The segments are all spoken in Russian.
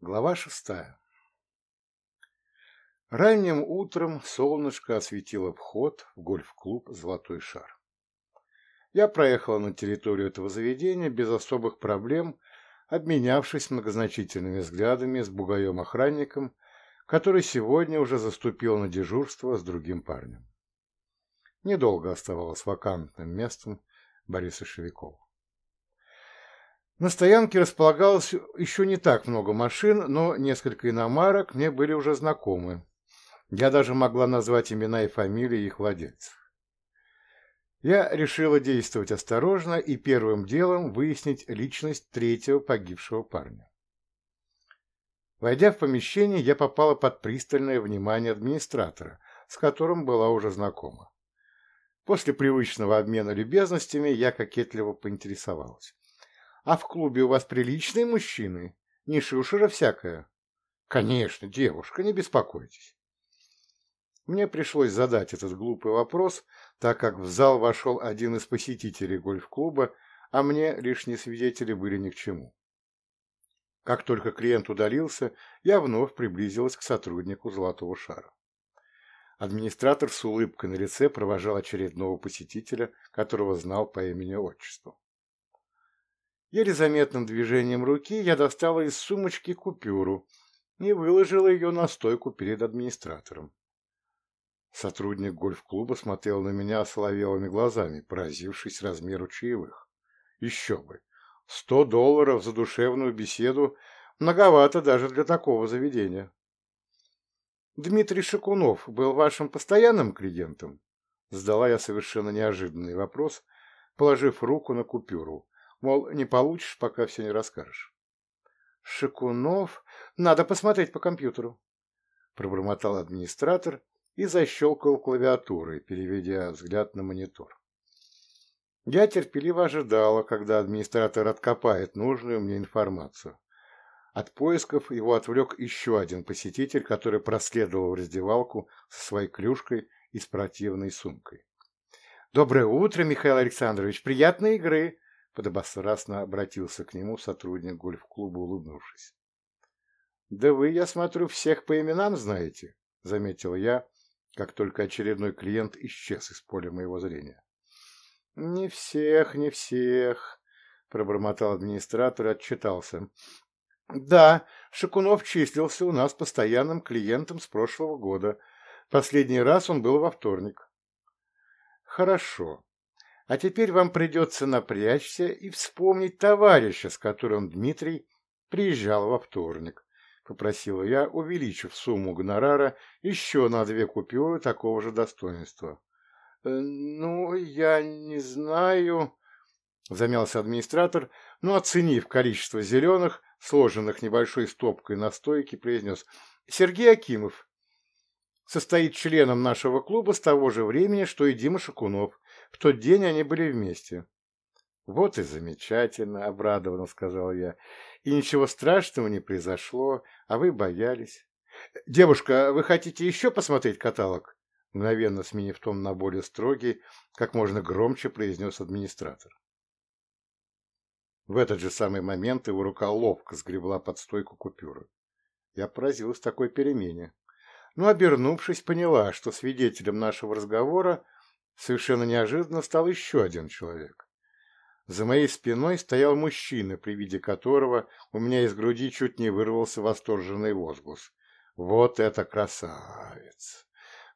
Глава шестая Ранним утром солнышко осветило вход в гольф-клуб «Золотой шар». Я проехала на территорию этого заведения без особых проблем, обменявшись многозначительными взглядами с бугаем-охранником, который сегодня уже заступил на дежурство с другим парнем. Недолго оставалось вакантным местом Бориса Шевикова. На стоянке располагалось еще не так много машин, но несколько иномарок мне были уже знакомы. Я даже могла назвать имена и фамилии их владельцев. Я решила действовать осторожно и первым делом выяснить личность третьего погибшего парня. Войдя в помещение, я попала под пристальное внимание администратора, с которым была уже знакома. После привычного обмена любезностями я кокетливо поинтересовалась. А в клубе у вас приличные мужчины? Не шушера всякая? Конечно, девушка, не беспокойтесь. Мне пришлось задать этот глупый вопрос, так как в зал вошел один из посетителей гольф-клуба, а мне лишние свидетели были ни к чему. Как только клиент удалился, я вновь приблизилась к сотруднику «Золотого шара». Администратор с улыбкой на лице провожал очередного посетителя, которого знал по имени-отчеству. Еле заметным движением руки я достала из сумочки купюру и выложила ее на стойку перед администратором. Сотрудник гольф-клуба смотрел на меня соловелыми глазами, поразившись размеру чаевых. Еще бы! Сто долларов за душевную беседу многовато даже для такого заведения. Дмитрий Шакунов был вашим постоянным клиентом? Задала я совершенно неожиданный вопрос, положив руку на купюру, Мол, не получишь, пока все не расскажешь. Шикунов, надо посмотреть по компьютеру. Пробормотал администратор и защелкал клавиатурой, переведя взгляд на монитор. Я терпеливо ожидала, когда администратор откопает нужную мне информацию. От поисков его отвлек еще один посетитель, который проследовал в раздевалку со своей клюшкой и спортивной сумкой. «Доброе утро, Михаил Александрович! Приятной игры!» Подобострастно обратился к нему сотрудник гольф-клуба, улыбнувшись. «Да вы, я смотрю, всех по именам знаете», — заметил я, как только очередной клиент исчез из поля моего зрения. «Не всех, не всех», — пробормотал администратор и отчитался. «Да, Шакунов числился у нас постоянным клиентом с прошлого года. Последний раз он был во вторник». «Хорошо. А теперь вам придется напрячься и вспомнить товарища, с которым Дмитрий приезжал во вторник, — попросила я, увеличив сумму гонорара еще на две купюры такого же достоинства. «Э, — Ну, я не знаю, — замялся администратор, но, оценив количество зеленых, сложенных небольшой стопкой на стойке, произнес — Сергей Акимов. Состоит членом нашего клуба с того же времени, что и Дима Шакунов. В тот день они были вместе. «Вот и замечательно», — обрадованно сказал я. «И ничего страшного не произошло, а вы боялись». «Девушка, вы хотите еще посмотреть каталог?» Мгновенно сменив тон на более строгий, как можно громче произнес администратор. В этот же самый момент его рука ловко сгребла под стойку купюры. Я поразилась такой перемене, но, обернувшись, поняла, что свидетелем нашего разговора совершенно неожиданно стал еще один человек. За моей спиной стоял мужчина, при виде которого у меня из груди чуть не вырвался восторженный возглас. Вот это красавец!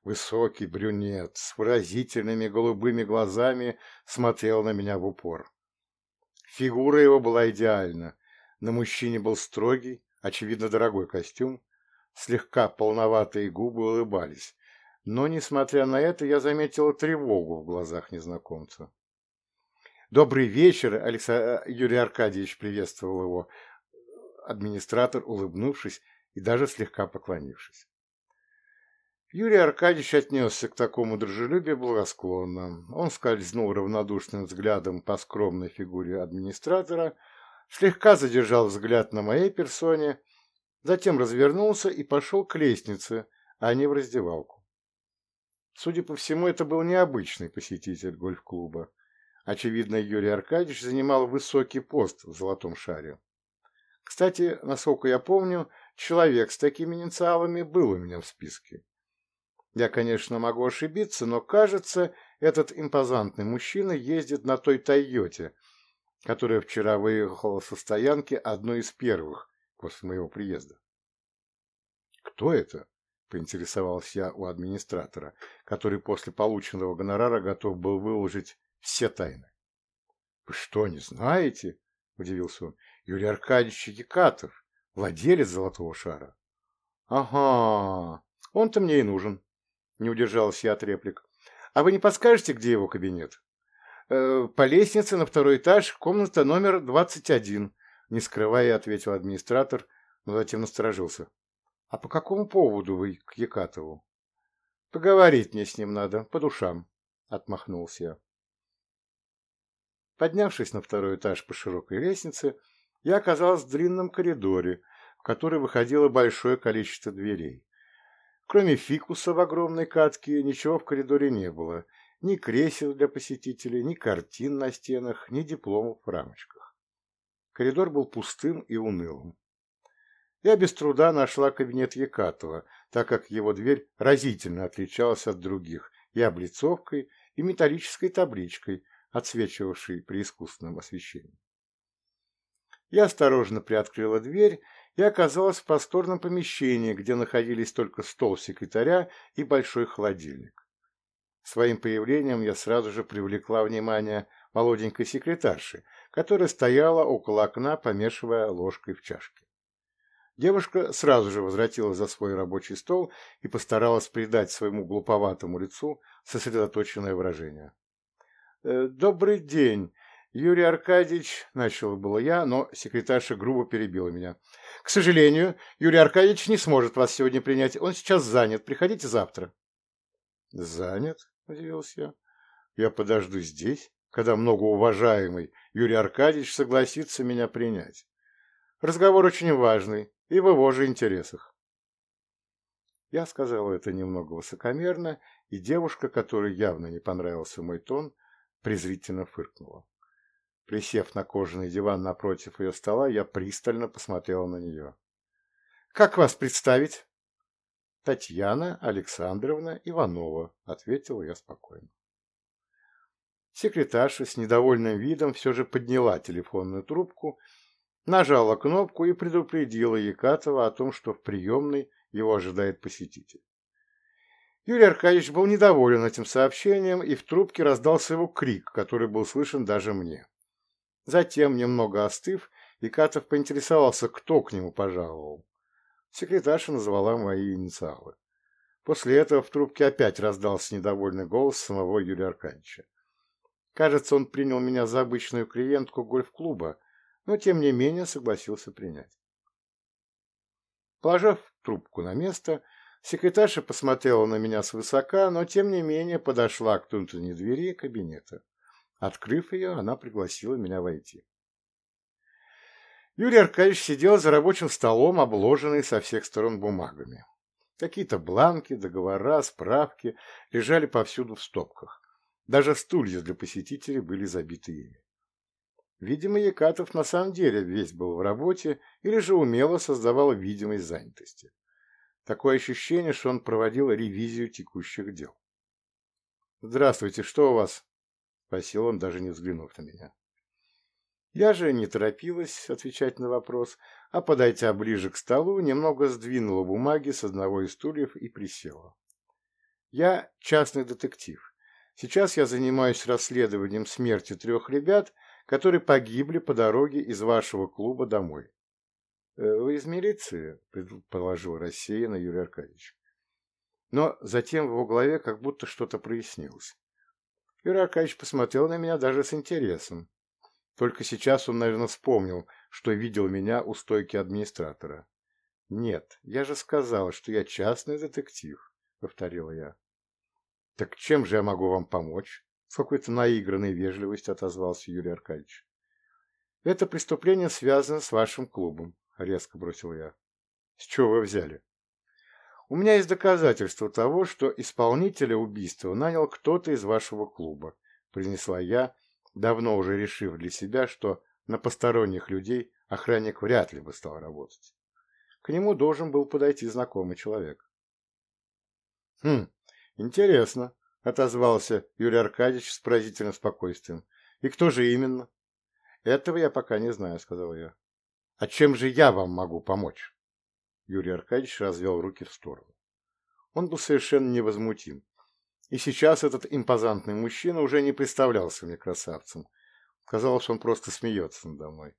Высокий брюнет с выразительными голубыми глазами смотрел на меня в упор. Фигура его была идеальна. На мужчине был строгий, очевидно, дорогой костюм. Слегка полноватые губы улыбались, но, несмотря на это, я заметила тревогу в глазах незнакомца. «Добрый вечер, Алекса... Юрий Аркадьевич!» приветствовал его администратор, улыбнувшись и даже слегка поклонившись. Юрий Аркадьевич отнесся к такому дружелюбию благосклонно. Он скользнул равнодушным взглядом по скромной фигуре администратора, слегка задержал взгляд на моей персоне, затем развернулся и пошел к лестнице, а не в раздевалку. Судя по всему, это был необычный посетитель гольф-клуба. Очевидно, Юрий Аркадьевич занимал высокий пост в золотом шаре. Кстати, насколько я помню, человек с такими инициалами был у меня в списке. Я, конечно, могу ошибиться, но, кажется, этот импозантный мужчина ездит на той «Тойоте», которая вчера выехала со стоянки одной из первых после моего приезда. «Кто это?» – поинтересовался я у администратора, который после полученного гонорара готов был выложить все тайны. «Вы что, не знаете?» – удивился он. «Юрий Аркадьевич Якатов, владелец «Золотого шара». «Ага, он-то мне и нужен», – не удержался я от реплик. «А вы не подскажете, где его кабинет?» «Э, «По лестнице на второй этаж, комната номер 21», – не скрывая, ответил администратор, но затем насторожился. «А по какому поводу вы к Якатову?» «Поговорить мне с ним надо, по душам», – отмахнулся я. Поднявшись на второй этаж по широкой лестнице, я оказался в длинном коридоре, в который выходило большое количество дверей. Кроме фикуса в огромной катке, ничего в коридоре не было. Ни кресел для посетителей, ни картин на стенах, ни дипломов в рамочках. Коридор был пустым и унылым. Я без труда нашла кабинет Якатова, так как его дверь разительно отличалась от других и облицовкой, и металлической табличкой, отсвечивавший при искусственном освещении. Я осторожно приоткрыла дверь и оказалась в просторном помещении, где находились только стол секретаря и большой холодильник. Своим появлением я сразу же привлекла внимание молоденькой секретарши, которая стояла около окна, помешивая ложкой в чашке. Девушка сразу же возвратилась за свой рабочий стол и постаралась придать своему глуповатому лицу сосредоточенное выражение. Э, «Добрый день, Юрий Аркадьевич», — начал было я, но секретарша грубо перебила меня. «К сожалению, Юрий Аркадьевич не сможет вас сегодня принять. Он сейчас занят. Приходите завтра». «Занят?» — удивился я. «Я подожду здесь, когда многоуважаемый Юрий Аркадьевич согласится меня принять. Разговор очень важный и в его же интересах». Я сказал это немного высокомерно, и девушка, которой явно не понравился мой тон, презрительно фыркнула. Присев на кожаный диван напротив ее стола, я пристально посмотрела на нее. «Как вас представить?» «Татьяна Александровна Иванова», — ответила я спокойно. Секретарша с недовольным видом все же подняла телефонную трубку, нажала кнопку и предупредила Якатова о том, что в приемной его ожидает посетитель. Юрий Аркадьевич был недоволен этим сообщением, и в трубке раздался его крик, который был слышен даже мне. Затем, немного остыв, Икатов поинтересовался, кто к нему пожаловал. Секретарша назвала мои инициалы. После этого в трубке опять раздался недовольный голос самого Юрия Аркадьевича. Кажется, он принял меня за обычную клиентку гольф-клуба, но тем не менее согласился принять. Положив трубку на место, Секретарша посмотрела на меня свысока, но тем не менее подошла к внутренней двери кабинета. Открыв ее, она пригласила меня войти. Юрий Аркадьевич сидел за рабочим столом, обложенный со всех сторон бумагами. Какие-то бланки, договора, справки лежали повсюду в стопках. Даже стулья для посетителей были забиты ими. Видимо, Якатов на самом деле весь был в работе или же умело создавал видимость занятости. Такое ощущение, что он проводил ревизию текущих дел. «Здравствуйте, что у вас?» – спросил он, даже не взглянув на меня. Я же не торопилась отвечать на вопрос, а, подойдя ближе к столу, немного сдвинула бумаги с одного из стульев и присела. Я частный детектив. Сейчас я занимаюсь расследованием смерти трех ребят, которые погибли по дороге из вашего клуба домой. Э, «Вы из милиции?» – предположил рассеянно Юрий Аркадьевич. Но затем в его голове как будто что-то прояснилось. Юрий Аркадьевич посмотрел на меня даже с интересом. Только сейчас он, наверное, вспомнил, что видел меня у стойки администратора. «Нет, я же сказал, что я частный детектив», — повторила я. «Так чем же я могу вам помочь?» С какой-то наигранной вежливостью отозвался Юрий Аркадьевич. «Это преступление связано с вашим клубом. — резко бросил я. «С чего вы взяли?» «У меня есть доказательства того, что исполнителя убийства нанял кто-то из вашего клуба», — произнесла я, давно уже решив для себя, что на посторонних людей охранник вряд ли бы стал работать. К нему должен был подойти знакомый человек. «Хм, интересно», — отозвался Юрий Аркадьевич с поразительным спокойствием. «И кто же именно?» «Этого я пока не знаю», — сказал я. «А чем же я вам могу помочь?» Юрий Аркадьевич развел руки в сторону. Он был совершенно невозмутим. И сейчас этот импозантный мужчина уже не представлялся мне красавцем. Казалось, он просто смеется надо мной.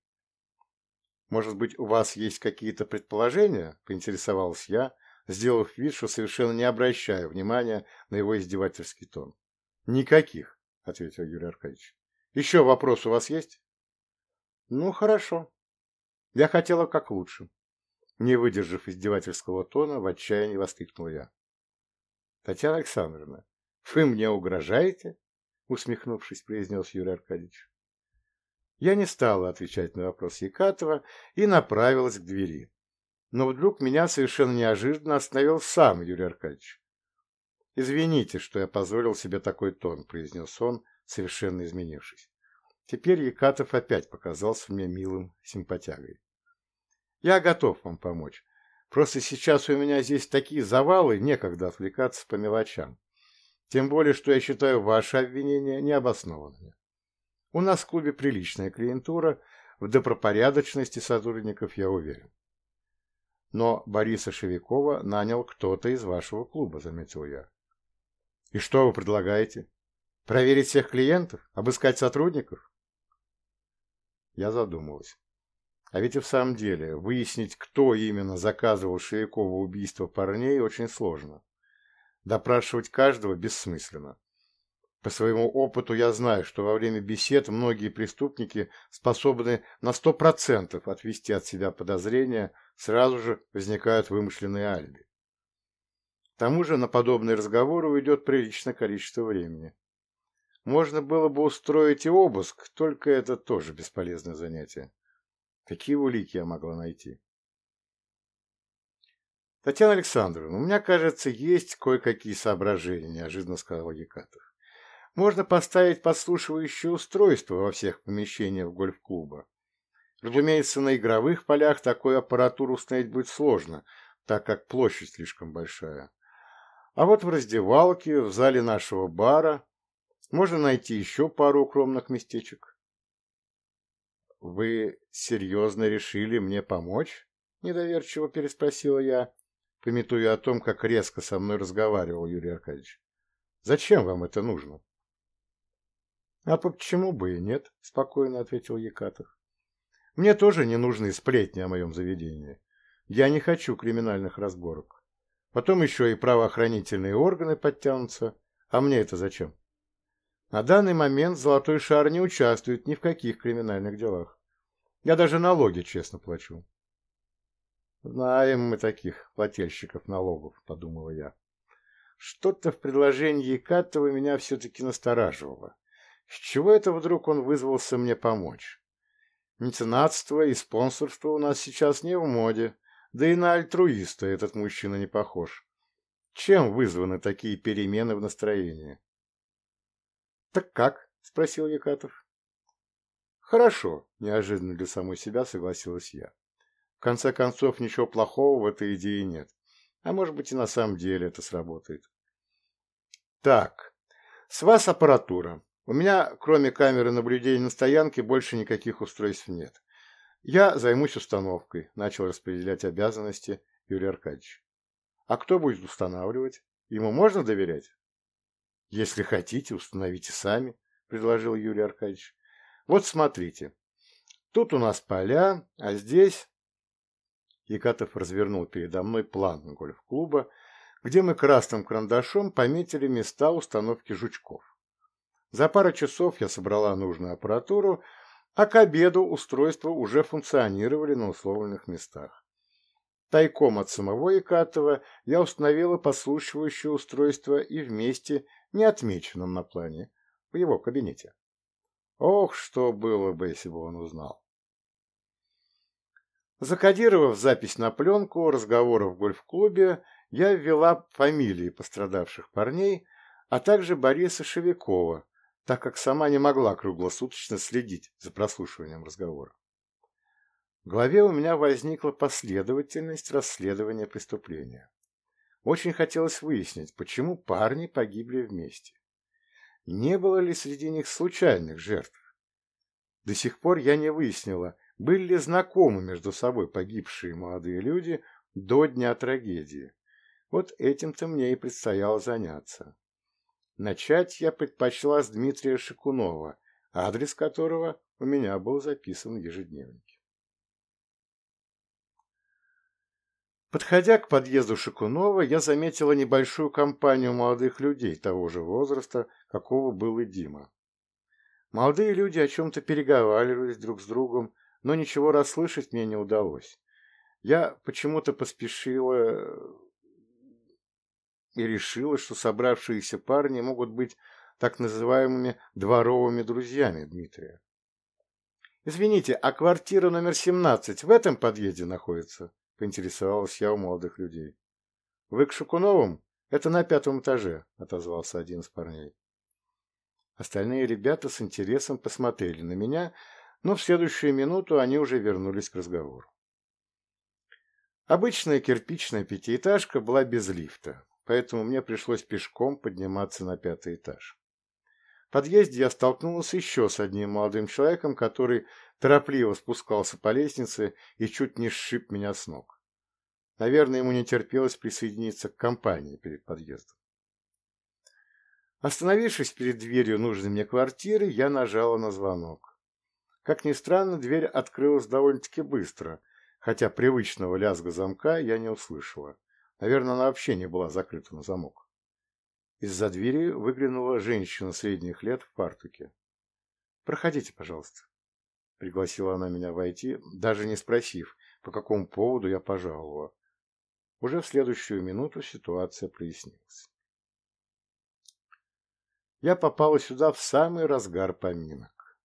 «Может быть, у вас есть какие-то предположения?» – поинтересовалась я, сделав вид, что совершенно не обращаю внимания на его издевательский тон. «Никаких», – ответил Юрий Аркадьевич. «Еще вопрос у вас есть?» «Ну, хорошо. Я хотела как лучше». Не выдержав издевательского тона, в отчаянии воскликнул я. «Татьяна Александровна, вы мне угрожаете?» усмехнувшись, произнес Юрий Аркадьевич. Я не стала отвечать на вопрос Якатова и направилась к двери. Но вдруг меня совершенно неожиданно остановил сам Юрий Аркадьевич. «Извините, что я позволил себе такой тон», — произнес он, совершенно изменившись. Теперь Якатов опять показался мне милым симпатягой. «Я готов вам помочь. Просто сейчас у меня здесь такие завалы, некогда отвлекаться по мелочам. Тем более, что я считаю ваши обвинения необоснованными. У нас в клубе приличная клиентура, в добропорядочности сотрудников я уверен. Но Бориса Шевикова нанял кто-то из вашего клуба, заметил я. И что вы предлагаете? Проверить всех клиентов? Обыскать сотрудников? Я задумалась. А ведь и в самом деле, выяснить, кто именно заказывал Шевикову убийство парней, очень сложно. Допрашивать каждого бессмысленно. По своему опыту я знаю, что во время бесед многие преступники способны на сто процентов отвести от себя подозрения, сразу же возникают вымышленные альби. К тому же на подобные разговоры уйдет приличное количество времени. Можно было бы устроить и обыск, только это тоже бесполезное занятие. Какие улики я могла найти? Татьяна Александровна, у меня, кажется, есть кое-какие соображения, неожиданно сказал Якатов. Можно поставить подслушивающее устройство во всех помещениях гольф-клуба. Разумеется, на игровых полях такую аппаратуру установить будет сложно, так как площадь слишком большая. А вот в раздевалке, в зале нашего бара можно найти еще пару укромных местечек. «Вы серьезно решили мне помочь?» — недоверчиво переспросила я, пометуя о том, как резко со мной разговаривал Юрий Аркадьевич. «Зачем вам это нужно?» «А почему бы и нет?» — спокойно ответил Якатов. «Мне тоже не нужны сплетни о моем заведении. Я не хочу криминальных разборок. Потом еще и правоохранительные органы подтянутся. А мне это зачем?» На данный момент Золотой Шар не участвует ни в каких криминальных делах. Я даже налоги честно плачу. Знаем мы таких плательщиков налогов, подумала я. Что-то в предложении Якатова меня все-таки настораживало. С чего это вдруг он вызвался мне помочь? Меценатство и спонсорство у нас сейчас не в моде, да и на альтруиста этот мужчина не похож. Чем вызваны такие перемены в настроении? «Так как?» – спросил Якатов. «Хорошо», – неожиданно для самой себя согласилась я. «В конце концов, ничего плохого в этой идее нет. А может быть и на самом деле это сработает». «Так, с вас аппаратура. У меня, кроме камеры наблюдения на стоянке, больше никаких устройств нет. Я займусь установкой», – начал распределять обязанности Юрий Аркадьевич. «А кто будет устанавливать? Ему можно доверять?» Если хотите, установите сами, предложил Юрий Аркадьевич. Вот смотрите. Тут у нас поля, а здесь... Якатов развернул передо мной план гольф-клуба, где мы красным карандашом пометили места установки жучков. За пару часов я собрала нужную аппаратуру, а к обеду устройства уже функционировали на условленных местах. Тайком от самого Якатова я установила подслушивающее устройство и вместе не отмеченном на плане, в его кабинете. Ох, что было бы, если бы он узнал. Закодировав запись на пленку разговоров в гольф-клубе, я ввела фамилии пострадавших парней, а также Бориса Шевикова, так как сама не могла круглосуточно следить за прослушиванием разговора. В голове у меня возникла последовательность расследования преступления. Очень хотелось выяснить, почему парни погибли вместе. Не было ли среди них случайных жертв? До сих пор я не выяснила, были ли знакомы между собой погибшие молодые люди до дня трагедии. Вот этим-то мне и предстояло заняться. Начать я предпочла с Дмитрия Шикунова, адрес которого у меня был записан в ежедневнике. Подходя к подъезду Шикунова, я заметила небольшую компанию молодых людей того же возраста, какого был и Дима. Молодые люди о чем-то переговаривались друг с другом, но ничего расслышать мне не удалось. Я почему-то поспешила и решила, что собравшиеся парни могут быть так называемыми дворовыми друзьями Дмитрия. «Извините, а квартира номер 17 в этом подъезде находится?» — поинтересовалась я у молодых людей. «Вы к Шукуновым? Это на пятом этаже», — отозвался один из парней. Остальные ребята с интересом посмотрели на меня, но в следующую минуту они уже вернулись к разговору. Обычная кирпичная пятиэтажка была без лифта, поэтому мне пришлось пешком подниматься на пятый этаж. В подъезде я столкнулся еще с одним молодым человеком, который торопливо спускался по лестнице и чуть не сшиб меня с ног. Наверное, ему не терпелось присоединиться к компании перед подъездом. Остановившись перед дверью нужной мне квартиры, я нажала на звонок. Как ни странно, дверь открылась довольно-таки быстро, хотя привычного лязга замка я не услышала. Наверное, она вообще не была закрыта на замок. Из-за двери выглянула женщина средних лет в фартуке. «Проходите, пожалуйста», — пригласила она меня войти, даже не спросив, по какому поводу я пожаловала. Уже в следующую минуту ситуация прояснилась я попала сюда в самый разгар поминок.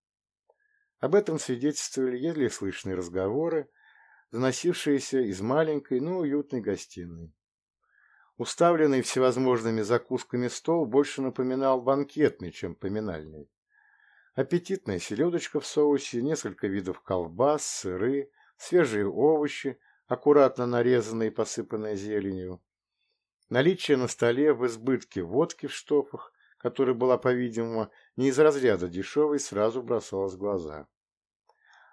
Об этом свидетельствовали еле слышные разговоры, доносившиеся из маленькой, но уютной гостиной. Уставленный всевозможными закусками стол больше напоминал банкетный, чем поминальный. Аппетитная селедочка в соусе, несколько видов колбас, сыры, свежие овощи, аккуратно нарезанные и посыпанные зеленью. Наличие на столе в избытке водки в штофах, которая была, по-видимому, не из разряда дешевой, сразу бросалась в глаза.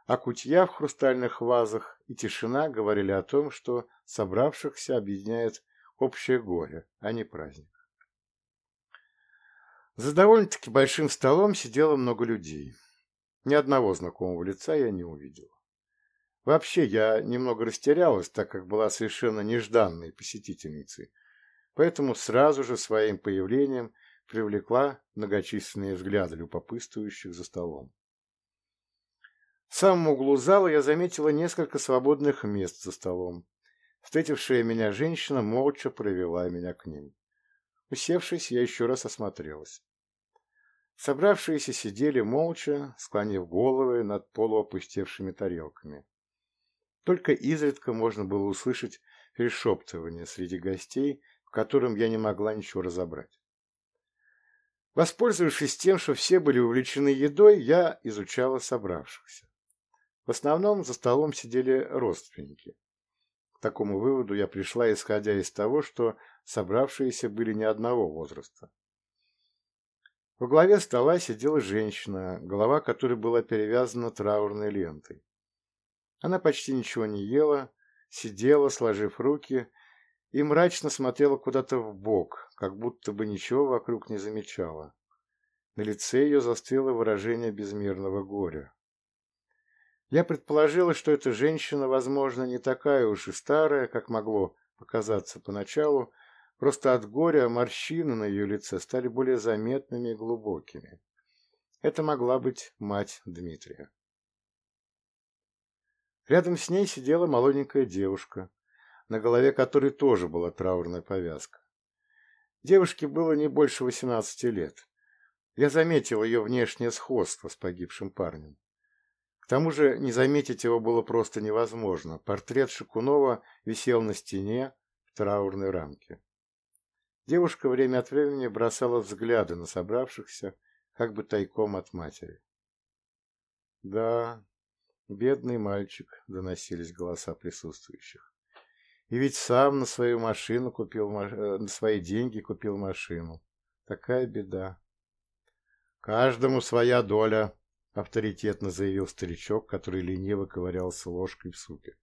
А кутья в хрустальных вазах и тишина говорили о том, что собравшихся объединяет общее горе, а не праздник. За довольно-таки большим столом сидело много людей. Ни одного знакомого лица я не увидел. Вообще, я немного растерялась, так как была совершенно нежданной посетительницей, поэтому сразу же своим появлением привлекла многочисленные взгляды любопытствующих за столом. В самом углу зала я заметила несколько свободных мест за столом. Встретившая меня женщина молча провела меня к ним. Усевшись, я еще раз осмотрелась. Собравшиеся сидели молча, склонив головы над полуопустевшими тарелками. Только изредка можно было услышать перешептывание среди гостей, в котором я не могла ничего разобрать. Воспользовавшись тем, что все были увлечены едой, я изучала собравшихся. В основном за столом сидели родственники. К такому выводу я пришла, исходя из того, что собравшиеся были не одного возраста. Во главе стола сидела женщина, голова которой была перевязана траурной лентой. Она почти ничего не ела, сидела, сложив руки, и мрачно смотрела куда-то в бок, как будто бы ничего вокруг не замечала. На лице ее застыло выражение безмерного горя. Я предположила, что эта женщина, возможно, не такая уж и старая, как могло показаться поначалу, просто от горя морщины на ее лице стали более заметными и глубокими. Это могла быть мать Дмитрия. Рядом с ней сидела молоденькая девушка, на голове которой тоже была траурная повязка. Девушке было не больше восемнадцати лет. Я заметил ее внешнее сходство с погибшим парнем. К тому же не заметить его было просто невозможно. Портрет Шикунова висел на стене в траурной рамке. Девушка время от времени бросала взгляды на собравшихся, как бы тайком от матери. Да, Бедный мальчик, доносились голоса присутствующих. И ведь сам на свою машину купил, э, на свои деньги купил машину. Такая беда. Каждому своя доля, авторитетно заявил старичок, который лениво ковырялся ложкой в супе.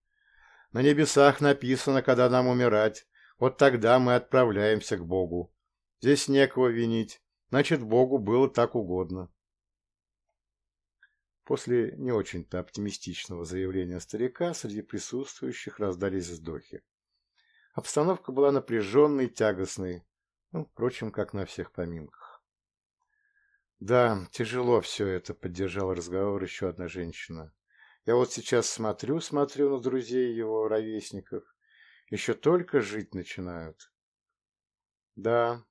На небесах написано, когда нам умирать. Вот тогда мы отправляемся к Богу. Здесь некого винить. Значит, Богу было так угодно. После не очень-то оптимистичного заявления старика среди присутствующих раздались вздохи. Обстановка была напряженной, тягостной, ну, впрочем, как на всех поминках. «Да, тяжело все это», — поддержала разговор еще одна женщина. «Я вот сейчас смотрю, смотрю на друзей его, ровесников. Еще только жить начинают». «Да,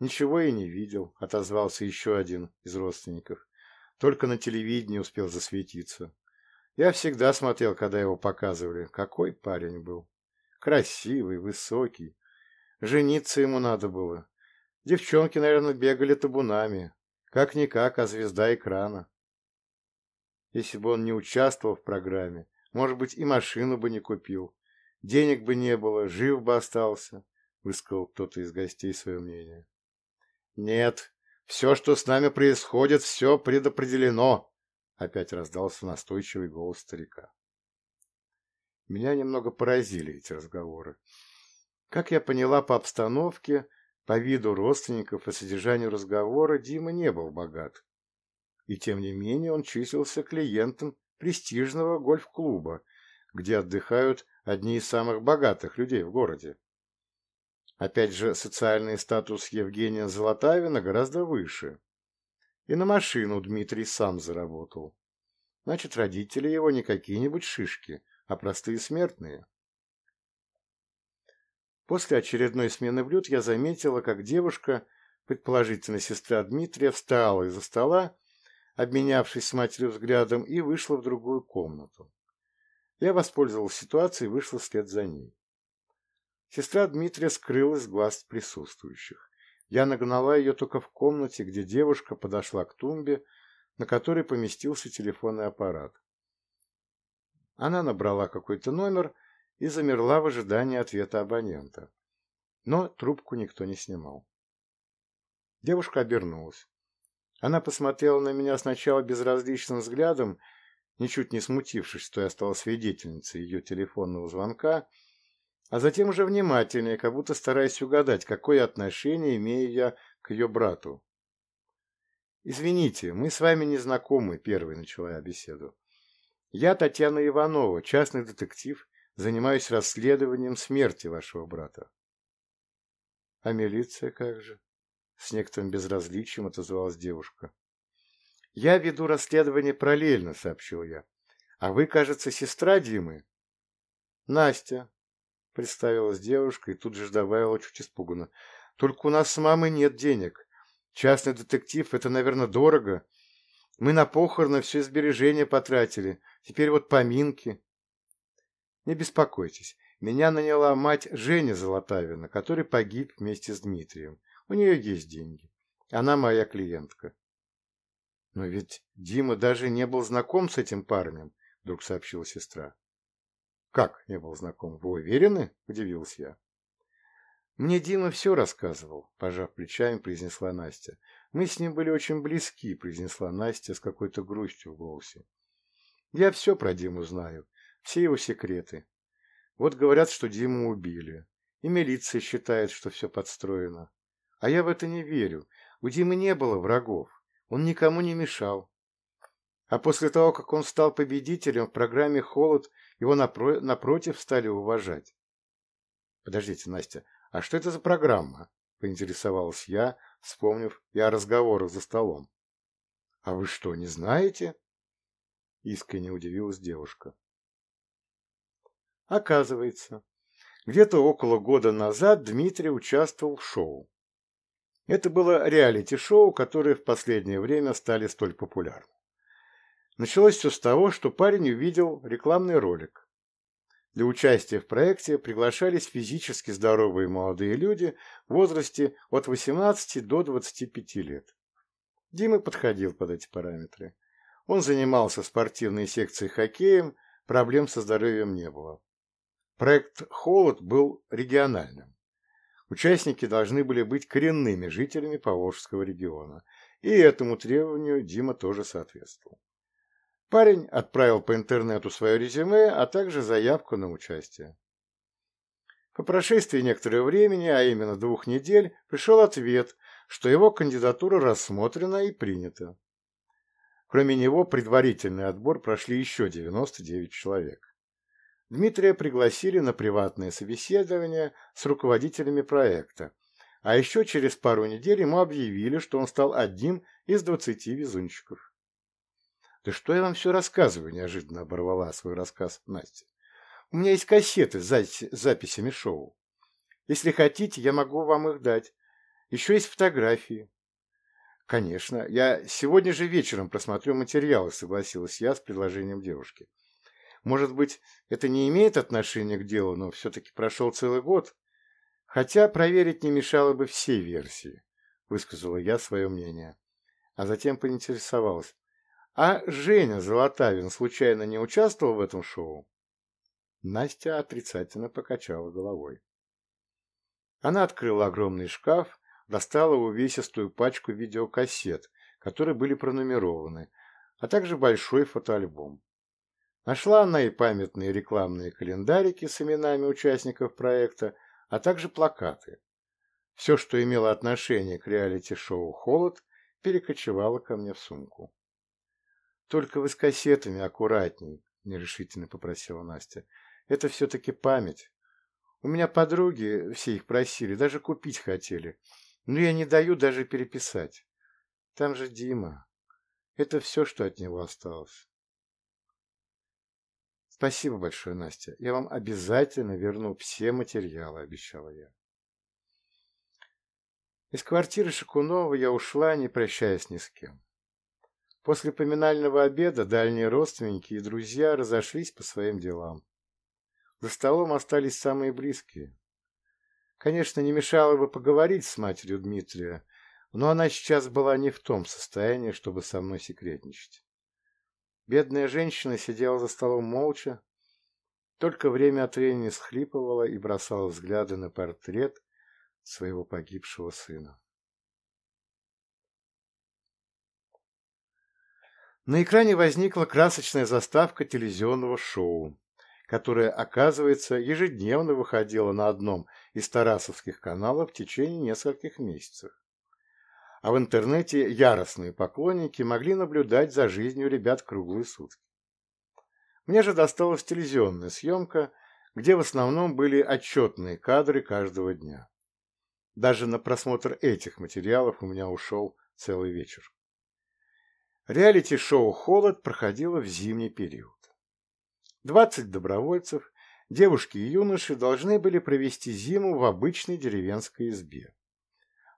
ничего и не видел», — отозвался еще один из родственников. Только на телевидении успел засветиться. Я всегда смотрел, когда его показывали. Какой парень был. Красивый, высокий. Жениться ему надо было. Девчонки, наверное, бегали табунами. Как-никак, а звезда экрана. Если бы он не участвовал в программе, может быть, и машину бы не купил. Денег бы не было, жив бы остался, — высказал кто-то из гостей свое мнение. Нет, все, что с нами происходит, все предопределено, — опять раздался настойчивый голос старика. Меня немного поразили эти разговоры. Как я поняла по обстановке, по виду родственников и содержанию разговора, Дима не был богат. И тем не менее он числился клиентом престижного гольф-клуба, где отдыхают одни из самых богатых людей в городе. Опять же, социальный статус Евгения Золотавина гораздо выше. И на машину Дмитрий сам заработал. Значит, родители его не какие-нибудь шишки, а простые смертные. После очередной смены блюд я заметила, как девушка, предположительно сестра Дмитрия, встала из-за стола, обменявшись с матерью взглядом, и вышла в другую комнату. Я воспользовалась ситуацией и вышла вслед за ней. Сестра Дмитрия скрылась с глаз присутствующих. Я нагнала ее только в комнате, где девушка подошла к тумбе, на которой поместился телефонный аппарат. Она набрала какой-то номер и замерла в ожидании ответа абонента. Но трубку никто не снимал. Девушка обернулась. Она посмотрела на меня сначала безразличным взглядом, ничуть не смутившись, что я стала свидетельницей ее телефонного звонка, а затем уже внимательнее, как будто стараясь угадать, какое отношение имею я к ее брату. «Извините, мы с вами не знакомы», — первой начала я беседу. «Я Татьяна Иванова, частный детектив, занимаюсь расследованием смерти вашего брата». «А милиция как же?» — с некоторым безразличием отозвалась девушка. «Я веду расследование параллельно», — сообщил я. «А вы, кажется, сестра Димы?» «Настя», Представилась девушка и тут же добавила чуть испуганно. Только у нас с мамой нет денег. Частный детектив — это, наверное, дорого. Мы на похороны все сбережения потратили. Теперь вот поминки. Не беспокойтесь. Меня наняла мать Женя Золотавина, который погиб вместе с Дмитрием. У нее есть деньги. Она моя клиентка. Но ведь Дима даже не был знаком с этим парнем, вдруг сообщила сестра. «Как не был знаком? Вы уверены?» – удивился я. «Мне Дима все рассказывал», – пожав плечами, произнесла Настя. «Мы с ним были очень близки», – произнесла Настя с какой-то грустью в голосе. «Я все про Диму знаю, все его секреты. Вот говорят, что Диму убили, и милиция считает, что все подстроено. А я в это не верю. У Димы не было врагов, он никому не мешал. А после того, как он стал победителем в программе «Холод», его напро напротив стали уважать. Подождите, Настя, а что это за программа? Поинтересовалась я, вспомнив и о разговорах за столом. А вы что, не знаете? Искренне удивилась девушка. Оказывается, где-то около года назад Дмитрий участвовал в шоу. Это было реалити-шоу, которые в последнее время стали столь популярны. Началось все с того, что парень увидел рекламный ролик. Для участия в проекте приглашались физически здоровые молодые люди в возрасте от 18 до 25 лет. Дима подходил под эти параметры. Он занимался спортивной секцией хоккеем, проблем со здоровьем не было. Проект «Холод» был региональным. Участники должны были быть коренными жителями Поволжского региона, и этому требованию Дима тоже соответствовал. Парень отправил по интернету свое резюме, а также заявку на участие. По прошествии некоторого времени, а именно двух недель, пришел ответ, что его кандидатура рассмотрена и принята. Кроме него, предварительный отбор прошли еще 99 человек. Дмитрия пригласили на приватное собеседование с руководителями проекта, а еще через пару недель ему объявили, что он стал одним из двадцати везунчиков. «Да что я вам все рассказываю?» – неожиданно оборвала свой рассказ Настя. «У меня есть кассеты с записями шоу. Если хотите, я могу вам их дать. Еще есть фотографии». «Конечно. Я сегодня же вечером просмотрю материалы», – согласилась я с предложением девушки. «Может быть, это не имеет отношения к делу, но все-таки прошел целый год. Хотя проверить не мешало бы все версии», – высказала я свое мнение. А затем поинтересовалась. А Женя Золотавин случайно не участвовал в этом шоу? Настя отрицательно покачала головой. Она открыла огромный шкаф, достала увесистую пачку видеокассет, которые были пронумерованы, а также большой фотоальбом. Нашла она и памятные рекламные календарики с именами участников проекта, а также плакаты. Все, что имело отношение к реалити-шоу «Холод», перекочевало ко мне в сумку. Только вы с кассетами аккуратней, — нерешительно попросила Настя. Это все-таки память. У меня подруги все их просили, даже купить хотели. Но я не даю даже переписать. Там же Дима. Это все, что от него осталось. Спасибо большое, Настя. Я вам обязательно верну все материалы, обещала я. Из квартиры Шакунова я ушла, не прощаясь ни с кем. После поминального обеда дальние родственники и друзья разошлись по своим делам. За столом остались самые близкие. Конечно, не мешало бы поговорить с матерью Дмитрия, но она сейчас была не в том состоянии, чтобы со мной секретничать. Бедная женщина сидела за столом молча, только время от времени схлипывала и бросала взгляды на портрет своего погибшего сына. На экране возникла красочная заставка телевизионного шоу, которое, оказывается, ежедневно выходило на одном из тарасовских каналов в течение нескольких месяцев. А в интернете яростные поклонники могли наблюдать за жизнью ребят круглые сутки. Мне же досталась телевизионная съемка, где в основном были отчетные кадры каждого дня. Даже на просмотр этих материалов у меня ушел целый вечер. Реалити-шоу «Холод» проходило в зимний период. 20 добровольцев, девушки и юноши должны были провести зиму в обычной деревенской избе.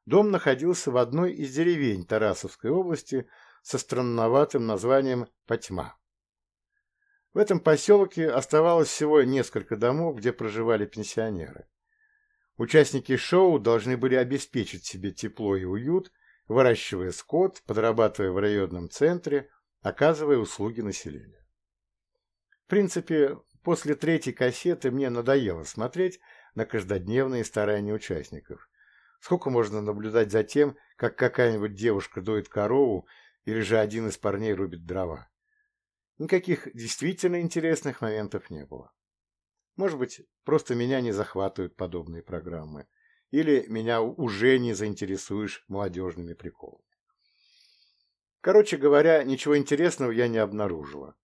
Дом находился в одной из деревень Тарасовской области со странноватым названием Потьма. В этом поселке оставалось всего несколько домов, где проживали пенсионеры. Участники шоу должны были обеспечить себе тепло и уют – выращивая скот, подрабатывая в районном центре, оказывая услуги населению. В принципе, после третьей кассеты мне надоело смотреть на каждодневные старания участников. Сколько можно наблюдать за тем, как какая-нибудь девушка доит корову или же один из парней рубит дрова. Никаких действительно интересных моментов не было. Может быть, просто меня не захватывают подобные программы или меня уже не заинтересуешь молодежными приколами. Короче говоря, ничего интересного я не обнаружила.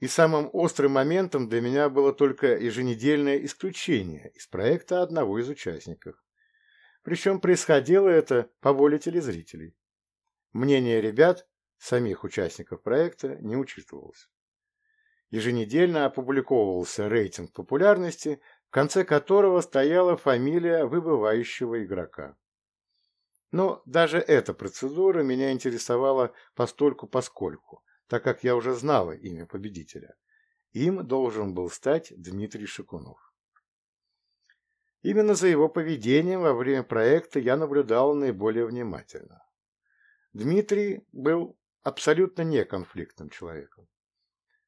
И самым острым моментом для меня было только еженедельное исключение из проекта одного из участников. Причем происходило это по воле телезрителей. Мнение ребят, самих участников проекта, не учитывалось. Еженедельно опубликовывался рейтинг популярности конце которого стояла фамилия выбывающего игрока. Но даже эта процедура меня интересовала постольку-поскольку, так как я уже знала имя победителя. Им должен был стать Дмитрий Шикунов. Именно за его поведением во время проекта я наблюдал наиболее внимательно. Дмитрий был абсолютно неконфликтным человеком.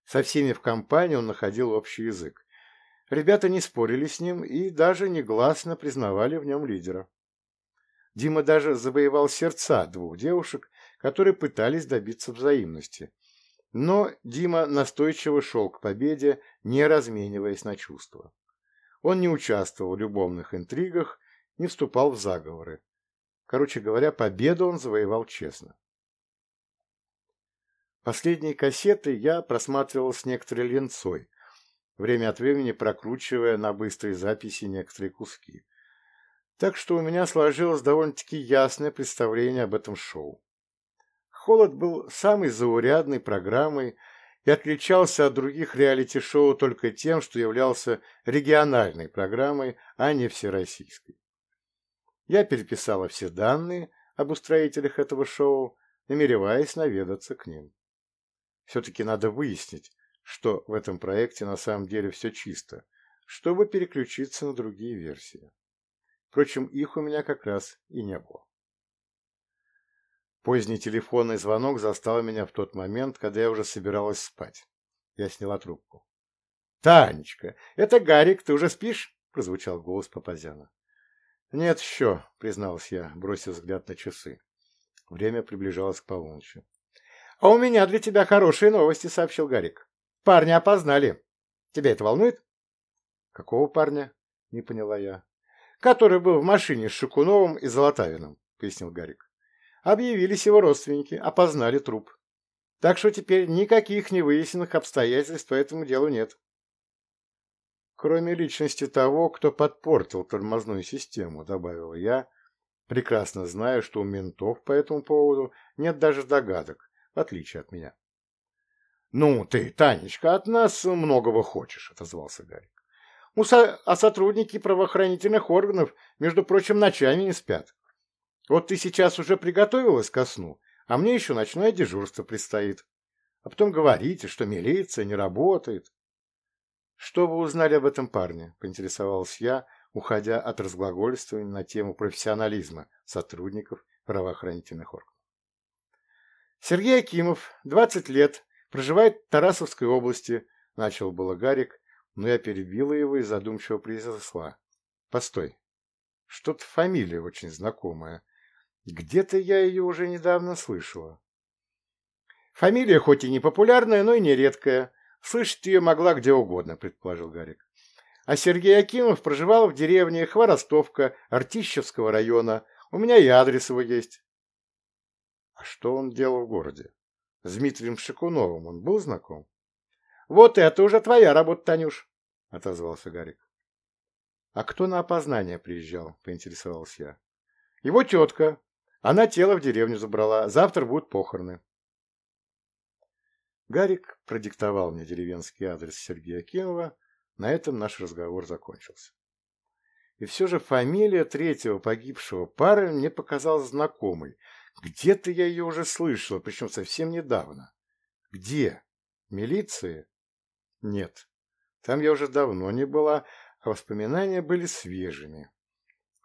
Со всеми в компании он находил общий язык. Ребята не спорили с ним и даже негласно признавали в нем лидера. Дима даже завоевал сердца двух девушек, которые пытались добиться взаимности. Но Дима настойчиво шел к победе, не размениваясь на чувства. Он не участвовал в любовных интригах, не вступал в заговоры. Короче говоря, победу он завоевал честно. Последние кассеты я просматривал с некоторой ленцой, время от времени прокручивая на быстрой записи некоторые куски. Так что у меня сложилось довольно-таки ясное представление об этом шоу. «Холод» был самой заурядной программой и отличался от других реалити-шоу только тем, что являлся региональной программой, а не всероссийской. Я переписала все данные об устроителях этого шоу, намереваясь наведаться к ним. Все-таки надо выяснить, что в этом проекте на самом деле все чисто, чтобы переключиться на другие версии. Впрочем, их у меня как раз и не было. Поздний телефонный звонок застал меня в тот момент, когда я уже собиралась спать. Я сняла трубку. «Танечка, это Гарик, ты уже спишь?» — прозвучал голос Папазяна. «Нет еще», — призналась я, бросив взгляд на часы. Время приближалось к полуночи. «А у меня для тебя хорошие новости», — сообщил Гарик. «Парня опознали. Тебя это волнует?» «Какого парня?» — не поняла я. «Который был в машине с Шикуновым и Золотавиным», — пояснил Гарик. «Объявились его родственники, опознали труп. Так что теперь никаких невыясненных обстоятельств по этому делу нет» кроме личности того, кто подпортил тормозную систему, добавил я, прекрасно зная, что у ментов по этому поводу нет даже догадок, в отличие от меня. «Ну ты, Танечка, от нас многого хочешь», — отозвался Гарик. «А сотрудники правоохранительных органов, между прочим, ночами не спят. Вот ты сейчас уже приготовилась ко сну, а мне еще ночное дежурство предстоит. А потом говорите, что милиция не работает. «Что вы узнали об этом парне?» – поинтересовалась я, уходя от разглагольствования на тему профессионализма сотрудников правоохранительных органов. «Сергей Акимов, 20 лет, проживает в Тарасовской области», – начал было Гарик, но я перебила его и задумчиво произнесла. «Постой, что-то фамилия очень знакомая. Где-то я ее уже недавно слышала». «Фамилия хоть и не популярная, но и не редкая», Слышать ее могла где угодно, предположил Гарик. А Сергей Акимов проживал в деревне Хворостовка Артищевского района. У меня и адрес его есть. А что он делал в городе? С Дмитрием Шикуновым он был знаком? Вот это уже твоя работа, Танюш, отозвался Гарик. А кто на опознание приезжал, поинтересовался я. Его тетка. Она тело в деревню забрала. Завтра будут похороны. Гарик продиктовал мне деревенский адрес Сергея Акимова. На этом наш разговор закончился. И все же фамилия третьего погибшего пары мне показалась знакомой. Где-то я ее уже слышала, причем совсем недавно. Где? Милиции? Нет. Там я уже давно не была, а воспоминания были свежими.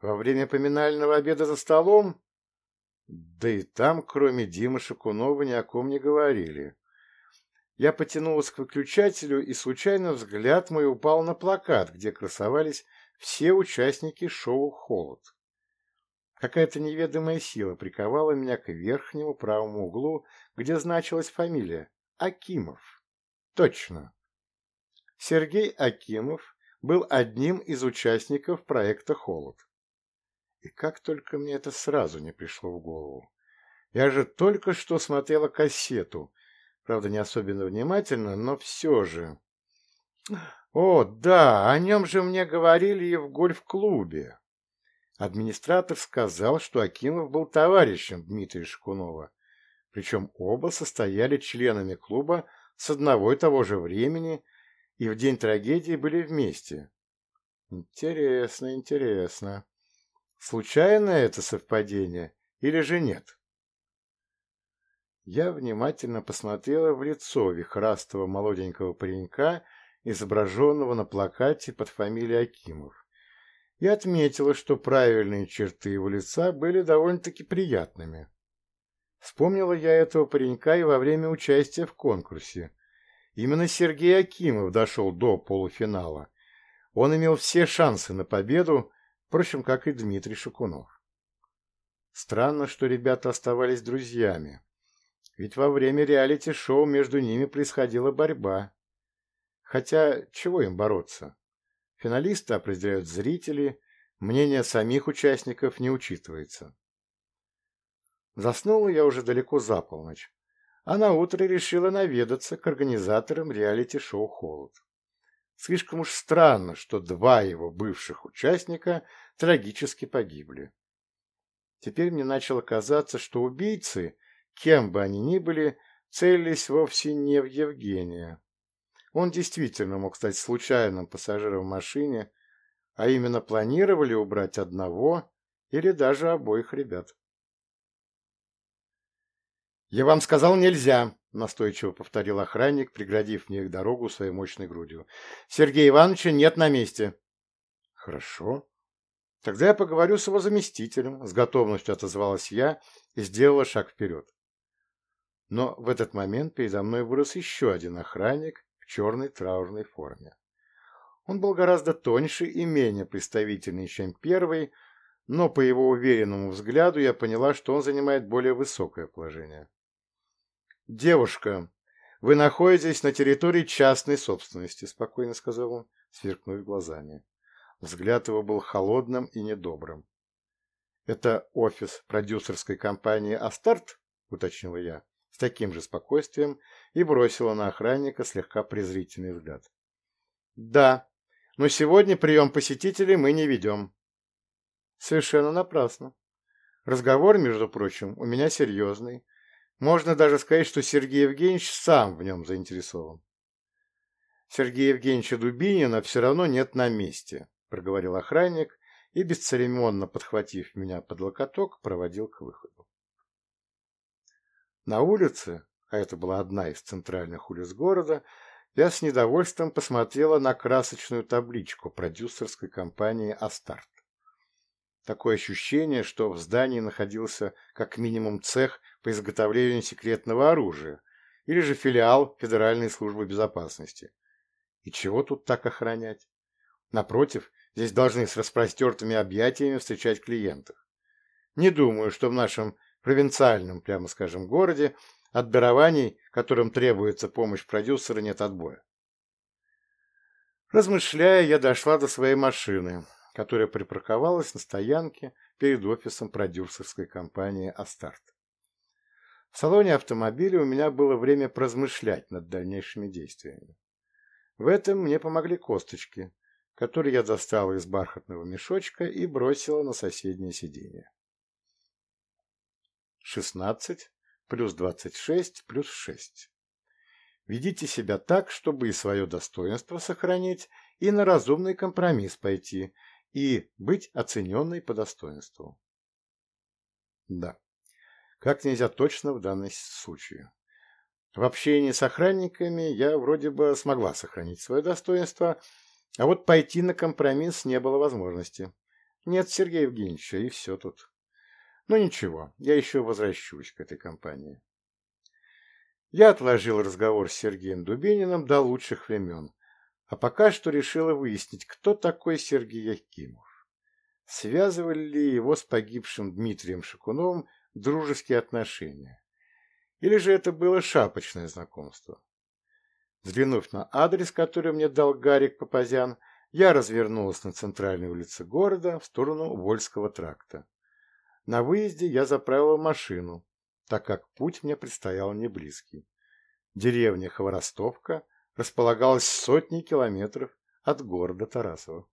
Во время поминального обеда за столом? Да и там, кроме Димы Шакунова, ни о ком не говорили. Я потянулась к выключателю, и случайно взгляд мой упал на плакат, где красовались все участники шоу «Холод». Какая-то неведомая сила приковала меня к верхнему правому углу, где значилась фамилия Акимов. Точно. Сергей Акимов был одним из участников проекта «Холод». И как только мне это сразу не пришло в голову. Я же только что смотрела кассету, Правда, не особенно внимательно, но все же. О, да, о нем же мне говорили и в гольф-клубе. Администратор сказал, что Акимов был товарищем Дмитрия Шкунова. Причем оба состояли членами клуба с одного и того же времени и в день трагедии были вместе. Интересно, интересно. Случайно это совпадение или же нет? Я внимательно посмотрела в лицо вихрастого молоденького паренька, изображенного на плакате под фамилией Акимов, и отметила, что правильные черты его лица были довольно-таки приятными. Вспомнила я этого паренька и во время участия в конкурсе. Именно Сергей Акимов дошел до полуфинала. Он имел все шансы на победу, впрочем, как и Дмитрий Шукунов. Странно, что ребята оставались друзьями. Ведь во время реалити-шоу между ними происходила борьба. Хотя, чего им бороться? Финалисты определяют зрители, мнение самих участников не учитывается. Заснула я уже далеко за полночь, а на утро решила наведаться к организаторам реалити-шоу «Холод». Слишком уж странно, что два его бывших участника трагически погибли. Теперь мне начало казаться, что убийцы, кем бы они ни были, целились вовсе не в Евгения. Он действительно мог стать случайным пассажиром в машине, а именно планировали убрать одного или даже обоих ребят. «Я вам сказал, нельзя!» — настойчиво повторил охранник, преградив мне дорогу своей мощной грудью. «Сергея Ивановича нет на месте». «Хорошо. Тогда я поговорю с его заместителем», — с готовностью отозвалась я и сделала шаг вперед. Но в этот момент передо мной вырос еще один охранник в черной траурной форме. Он был гораздо тоньше и менее представительный, чем первый, но по его уверенному взгляду я поняла, что он занимает более высокое положение. «Девушка, вы находитесь на территории частной собственности», — спокойно сказал он, сверкнув глазами. Взгляд его был холодным и недобрым. «Это офис продюсерской компании «Астарт»?» — уточнила я, с таким же спокойствием, и бросила на охранника слегка презрительный взгляд. «Да, но сегодня прием посетителей мы не ведем». «Совершенно напрасно. Разговор, между прочим, у меня серьезный, можно даже сказать, что Сергей Евгеньевич сам в нем заинтересован. Сергея Евгеньевича Дубинина все равно нет на месте, проговорил охранник и, бесцеремонно подхватив меня под локоток, проводил к выходу. На улице, а это была одна из центральных улиц города, я с недовольством посмотрела на красочную табличку продюсерской компании «Астарт». Такое ощущение, что в здании находился как минимум цех по изготовлению секретного оружия или же филиал Федеральной службы безопасности. И чего тут так охранять? Напротив, здесь должны с распростертыми объятиями встречать клиентов. Не думаю, что в нашем провинциальном, прямо скажем, городе от дарований, которым требуется помощь продюсера, нет отбоя. Размышляя, я дошла до своей машины, которая припарковалась на стоянке перед офисом продюсерской компании «Астарт». В салоне автомобиля у меня было время поразмышлять над дальнейшими действиями. В этом мне помогли косточки, которые я достала из бархатного мешочка и бросила на соседнее сиденье. 16 плюс 26 плюс 6. Ведите себя так, чтобы и свое достоинство сохранить, и на разумный компромисс пойти, и быть оцененной по достоинству. Да, как нельзя точно в данном случае. В общении с охранниками я вроде бы смогла сохранить свое достоинство, а вот пойти на компромисс не было возможности. Нет Сергея Евгеньевича, и все тут. Но ну, ничего, я еще возвращусь к этой компании. Я отложил разговор с Сергеем Дубининым до лучших времен, а пока что решила выяснить, кто такой Сергей Якимов. Связывали ли его с погибшим Дмитрием Шакуновым дружеские отношения? Или же это было шапочное знакомство? Взглянув на адрес, который мне дал Гарик Папазян, я развернулась на центральной улице города в сторону Вольского тракта. На выезде я заправила машину, так как путь мне предстоял не близкий. Деревня Хворостовка располагалась сотни километров от города Тарасова.